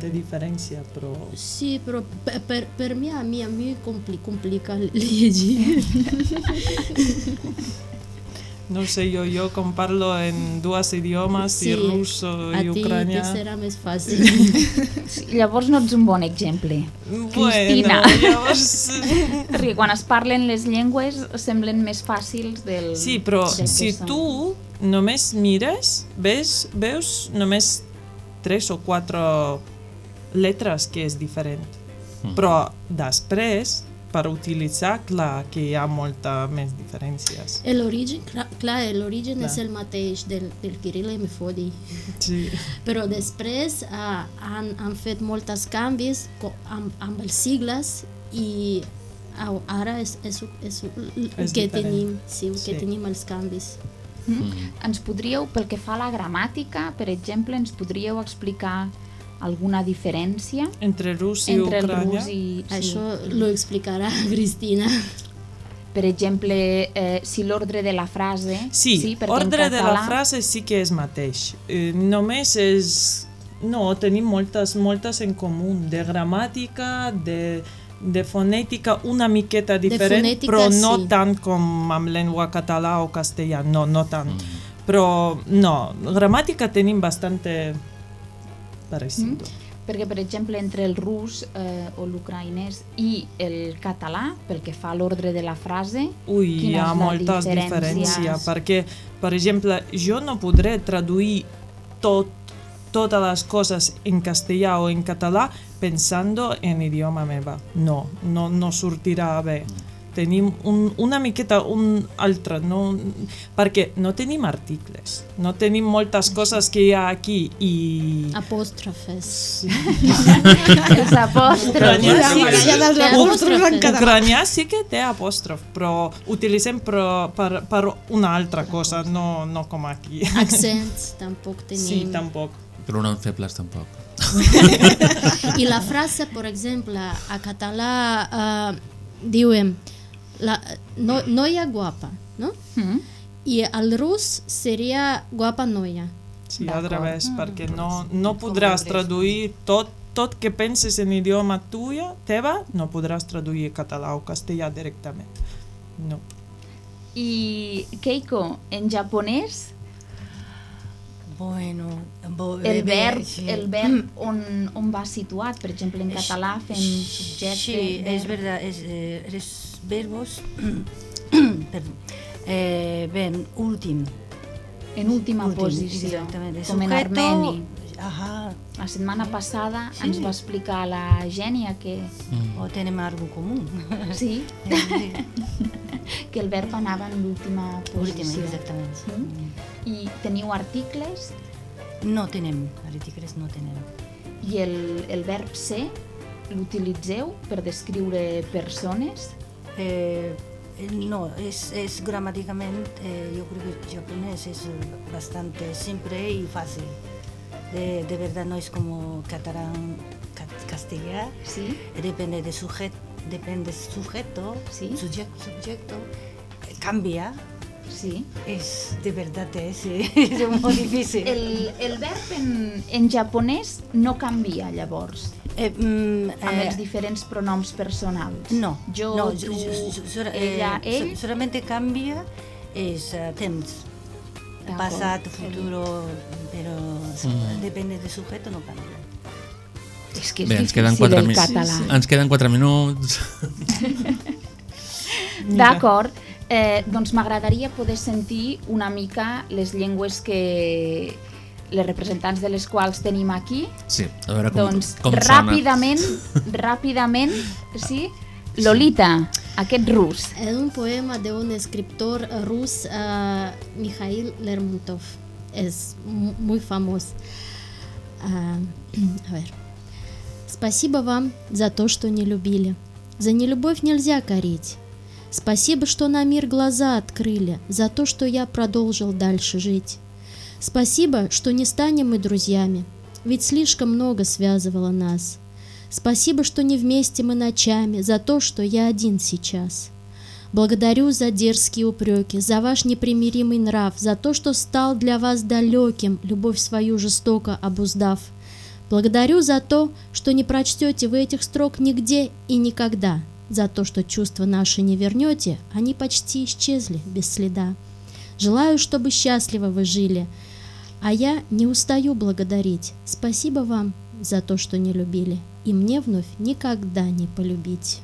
de diferència, però... Sí, però per, per, per mi, a mi, a mi compli, complica llegir. No sé, jo, jo com parlo en dues idiomes, Sí, i russo a i ti ucranià... te serà més fàcil. Sí, llavors no ets un bon exemple. Bueno, Cristina. llavors... Perquè quan es parlen les llengües semblen més fàcils del... Sí, però del si són. tu només mires, ves, veus només tres o quatre lletres que és diferent. Mm. Però després, per utilitzar, clar que hi ha molta més diferències. L'origen, clar, clar l'origen Clar. és el mateix del, del Kirill i Mefodi. Sí. Però després uh, han, han fet molts canvis amb, amb els sigles i ara és, és, és, el És que diferent. tenim, sí, el que Sí. tenim els canvis. Mm. Ens podríeu, pel que fa a la gramàtica, per exemple, ens podríeu explicar alguna diferència Entre rus i entre el ucranià? rus i... Això lo explicarà Cristina. Per exemple, eh, si l'ordre de la frase... Sí, sí ordre de la català- frase sí que és mateix. Eh, només és... No, tenim moltes, moltes en comú, de gramàtica, de, de fonètica una miqueta diferent, fonètica, però no sí. tant com amb llengua català o castellà, no, no tant. Però no, gramàtica tenim bastante parecido. Mm? Perquè, per exemple, entre el rus eh, o l'ucraïnès i el català, pel que fa a l'ordre de la frase, Ui, hi ha moltes diferència? diferències, perquè, per exemple, jo no podré traduir tot, totes les coses en castellà o en català pensando en idioma meva. No, no, no sortirà bé. Tenim un, una miqueta un altre, no, perquè no tenim articles, no tenim moltes coses que hi ha aquí i... Apòstrofes. els sí, Té apòstrofs en català. Ucranià sí que té apòstrof, però utilitzem per, per, per una altra cosa, no, no com aquí. Accents, tampoc tenim. Sí, tampoc. Pronoms febles tampoc. I la frase, per exemple, a català eh, diuen la no, noia guapa, no? Mm. I el rus seria guapa noia. Sí, al revés, perquè no, no podràs traduir tot, tot que penses en idioma tuya, teva, no podràs traduir català o castellà directament. No. I Keiko, en japonès, Bueno, bo, el verb, sí. el verb on, on va situat, per exemple, en català fem subjecte... Sí, es verb. verdad, es, eh, verbos, perdón, eh, ven, últim. En última Últim, posició, exactament. com en armeni. Ajá. La setmana passada Sí. ens va explicar la Gènia que... O tenemos algo común. Sí, Sí. que el verb anava en l'última Última, posició. exactament. Mm? I teniu articles No tenem, articles no tenem. i el, el verb ser l'utilitzeu per descriure persones? Eh, no, es, es gramáticamente, eh, yo creo que el japonés es eh, bastante simple y fácil. De, de verdad no es como catalán, ca- castellano. Sí. Depende de sujeto, depende sujeto, subjecto, subjecto, eh, cambia. Sí. Es de verdad es, eh, es muy difícil. El, el verb en, en japonès no canvia, llavors, Eh, mm, amb eh, els diferents pronoms personals. No, Jo, no, tu, jo- jo- jo- sora- ella, eh, so- ell... solamente cambia es eh, temps. D'acord. Pasado, futuro, pero Mm. depende del sujeto, no cambia. És que és Bé, ens queden, difícil 4 el català. ens queden 4 minuts. D'acord, eh, doncs m'agradaria poder sentir una mica les llengües que les representants de les quals tenim aquí. Sí, a veure com, doncs com ràpidament, ràpidament, sí, Lolita, aquest rus. Es un poema de un escritor eh, rus, eh, Mikhail Lermontov. Es mu- muy famoso. А, a ver. Спасибо вам за то, что не любили. За нелюбовь нельзя корить. Спасибо, что на мир глаза открыли, за то, что я продолжил дальше жить. Спасибо, что не станем мы друзьями, ведь слишком много связывало нас. Спасибо, что не вместе мы ночами, за то, что я один сейчас. Благодарю за дерзкие упреки, за ваш непримиримый нрав, за то, что стал для вас далеким, любовь свою жестоко обуздав. Благодарю за то, что не прочтете вы этих строк нигде и никогда, за то, что чувства наши не вернете, они почти исчезли без следа. Желаю, чтобы счастливо вы жили, а я не устаю благодарить. Спасибо вам за то, что не любили, и мне вновь никогда не полюбить.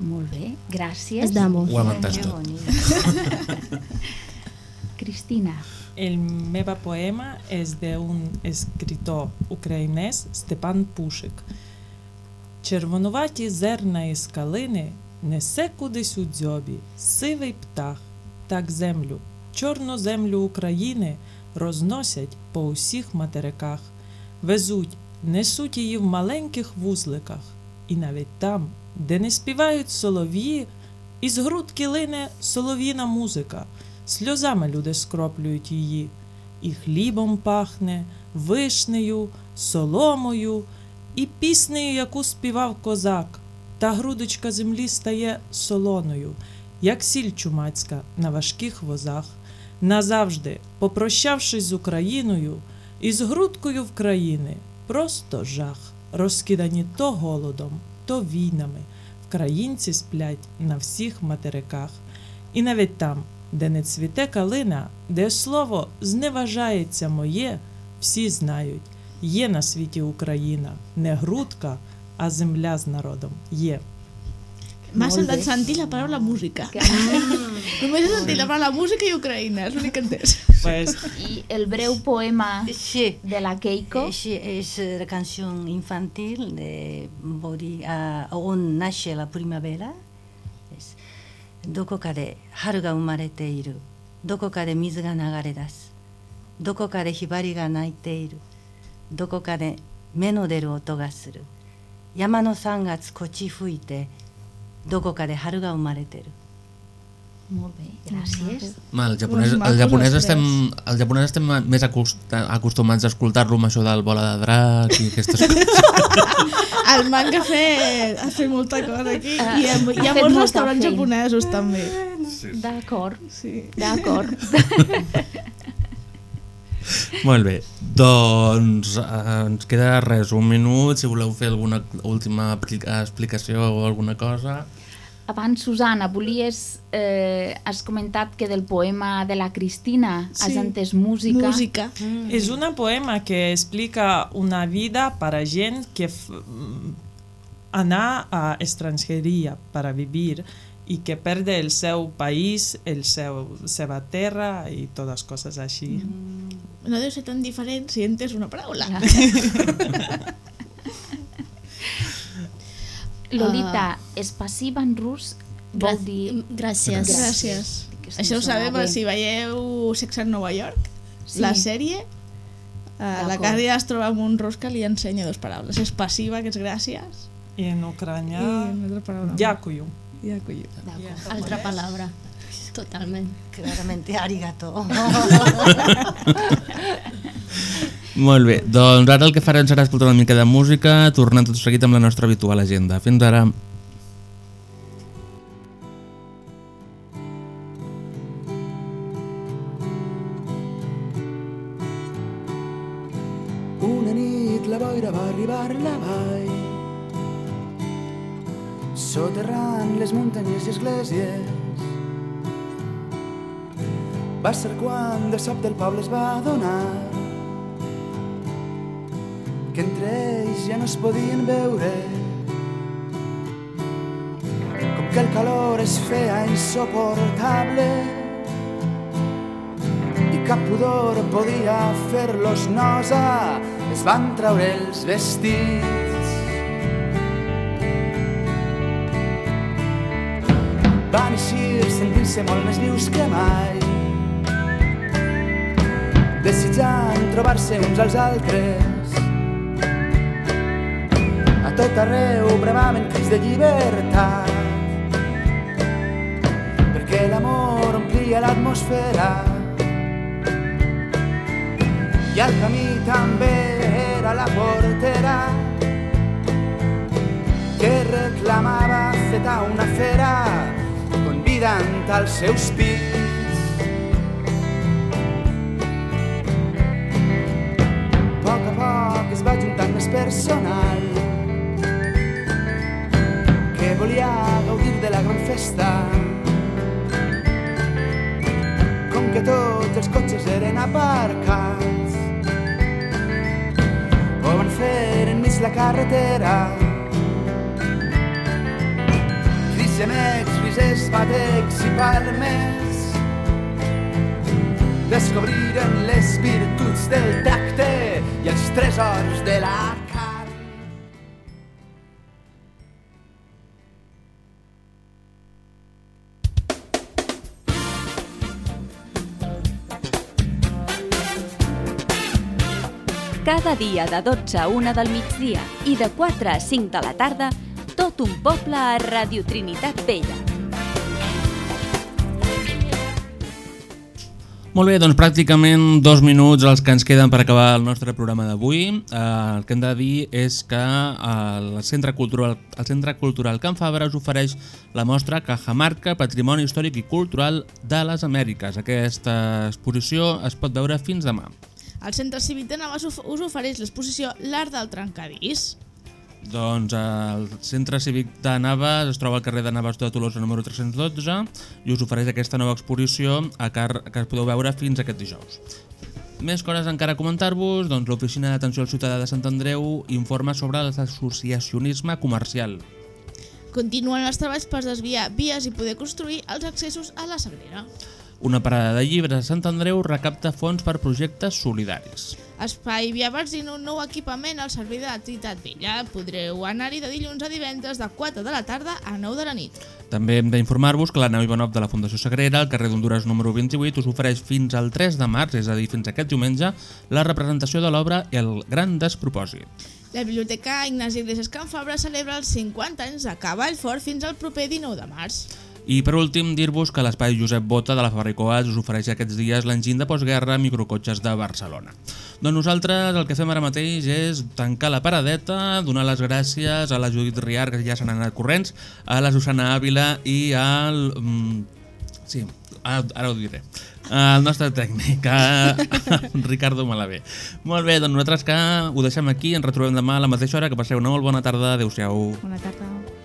Molt bé, gràcies. Es damos. Ho entès tot. Cristina. El meu poema és d'un escritor українець Степан Пушик. Червонуваті зерна із калини несе кудись у дзьобі сивий птах, так землю, чорну землю України розносять по усіх материках, везуть, несуть її в маленьких вузликах, і навіть там, де не співають солов'ї, із грудки лине солов'їна музика, сльозами люди скроплюють її, і хлібом пахне, вишнею, соломою, і піснею, яку співав козак, та грудочка землі стає солоною, як сіль чумацька на важких возах. Назавжди, попрощавшись з Україною, із грудкою в країни, просто жах, розкидані то голодом, то війнами, вкраїнці сплять на всіх материках. І навіть там, де не цвіте калина, де слово зневажається моє, всі знають, є на світі Україна, не грудка, а земля з народом є. M'ha Molt semblat bé. sentir la paraula música. Que- Només he sentit la paraula música i Ucraïna, és l'únic que he entès. Pues, I el breu poema Sí. de la Keiko. Eh, Sí, es eh, la canción infantil de Body, ah, on nace la primavera. Es, どこかで春が生まれている。どこかで水が流れ出す。どこかでひばりが鳴いている。 どこかで芽の出る音がする。山の三月こち吹いて、どこかで春が生まれてる。 Molt bé, gràcies. Ma, el japonès, Doncs el macos japonès, els estem, el japonès estem més acosta, acostumats a escoltar-lo amb això del bola de drac i aquestes coses. El manga ha fet, ha fet molta cosa aquí Ah, i hi ha, hi ha ha fet molts molta restaurants feina. japonesos també. D'acord, sí. d'acord. Molt bé, doncs eh, ens queda res, un minut, si voleu fer alguna última explicació o alguna cosa. Abans, Susana, volies... Eh, has comentat que del poema de la Cristina has Sí. entès música. Música. Mm. És un poema que explica una vida per a gent que f anar a estrangeria per a vivir i que perde el seu país, el seu, seva terra i totes coses així. No deu ser tan diferent si entes una paraula. Lolita, és passiva en rus vol dir... Gràcies. Gràcies. Que Això ho sabem bé. si veieu Sex en Nova York, Sí. la sèrie, eh, la. Càrdia es troba amb un rus que li ensenya dues paraules. És passiva, que és gràcies, I en ucranià, i altra paraula. Yakuyu. Yakuyu. Altra palabra. Totalment. Claramente arigato. Molt bé, doncs ara el que farem serà escoltar una mica de música, tornant tot seguit amb la nostra habitual agenda. Fins ara. Soterrant les muntanyes i esglésies. Va ser quan de sobte el poble es va adonar que entre ells ja no es podien veure com que el calor es feia insoportable i cap pudor podia fer-los nosa es van treure els vestits van eixir sentint-se molt més vius que mai. Desitjant trobar-se uns als altres. A tot arreu bremaven crits de llibertat. Perquè l'amor omplia l'atmosfera. I el camí també era la portera que reclamava feta una fera convidant als seus pits. A poc a poc es va juntant més personal que volia gaudir de la gran festa. Com que tots els cotxes eren aparcats ho van fer enmig la carretera. Crits rises, batecs i palmes descobriren les virtuts del tacte i els tresors de la. Cada dia de 12 a 1 del migdia i de 4 a 5 de la tarda, tot un poble a Radio Trinitat Vella. Molt bé, doncs pràcticament dos minuts els que ens queden per acabar el nostre programa d'avui. Eh, el que hem de dir és que eh, el Centre Cultural, el Centre Cultural Can Fabra us ofereix la mostra Cajamarca, Patrimoni Històric i Cultural de les Amèriques. Aquesta exposició es pot veure fins demà. El Centre us us ofereix l'exposició L'Art del Trencadís. Doncs el Centre Cívic de Navas es troba al carrer de Navas de Tolosa número 312 i us ofereix aquesta nova exposició a car que es podeu veure fins aquest dijous. Més coses encara a comentar-vos, doncs l'Oficina d'Atenció al Ciutadà de Sant Andreu informa sobre l'associacionisme comercial. Continuen els treballs per desviar vies i poder construir els accessos a la Sagrera. Una parada de llibres a Sant Andreu recapta fons per projectes solidaris. Espai Via Barzina un nou equipament al servei de la Trinitat Vella. Podreu anar-hi de dilluns a divendres de 4 de la tarda a 9 de la nit. També hem d'informar-vos que la nau Ivanov de la Fundació Sagrera, al carrer d'Honduras número 28, us ofereix fins al 3 de març, és a dir, fins aquest diumenge, la representació de l'obra El Gran Despropòsit. La Biblioteca Ignasi Iglesias Can Fabra celebra els 50 anys de Cavall Fort fins al proper 19 de març. I per últim, dir-vos que l'espai Josep Bota de la Fabricoats us ofereix aquests dies l'enginy de postguerra microcotxes de Barcelona. Doncs nosaltres el que fem ara mateix és tancar la paradeta, donar les gràcies a la Judit Riar, que ja se anat corrents, a la Susana Ávila i al... Mm, sí, ara, ho diré. El nostre tècnic, Ricardo Malabé. Molt bé, doncs nosaltres que ho deixem aquí, ens retrobem demà a la mateixa hora, que passeu una molt bona tarda, adeu-siau. Bona tarda.